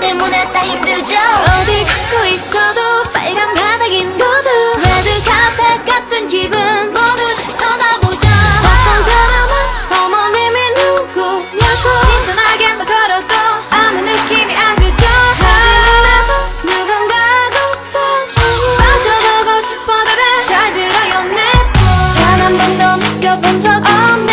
때문에 다 힘들죠? 어디 걷고 있어도 빨간 바닥인 거죠? 레드 카펫 같은 기분 모두 쳐다보자 어떤 사람은 어머님이 누구냐고 신선하게 막 걸어도 아무 느낌이 안 들죠? 하지만 나도 누군가하고 사랑해 빠져보고 싶어 baby 잘 들어요 내단한 번도 느껴본 적 없는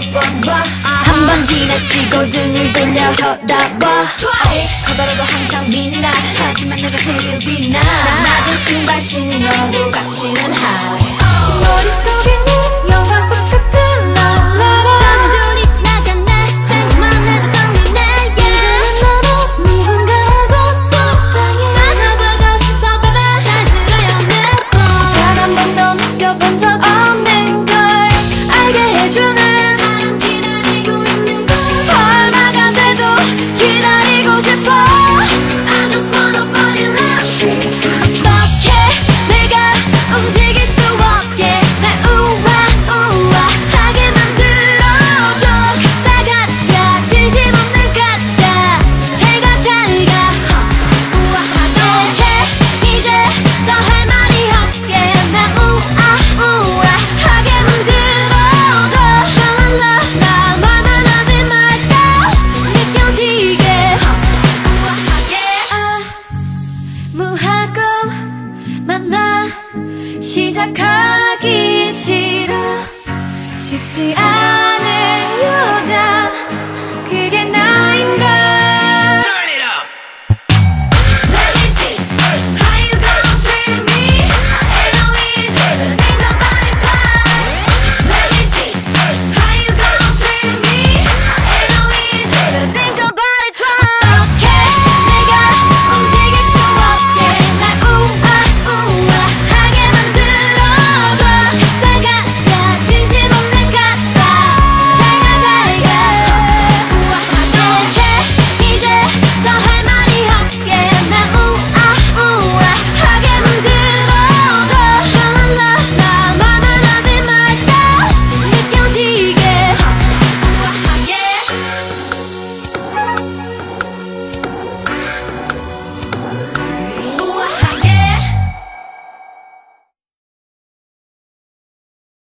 한 번 지나치고 등을 돌려 쳐다봐. Twice. 커다라도 항상 빛나. 하지만 내가 제일 빛나. 난 낮은 신발 신어도 갇히는 시작하기 싫어. 쉽지 않아요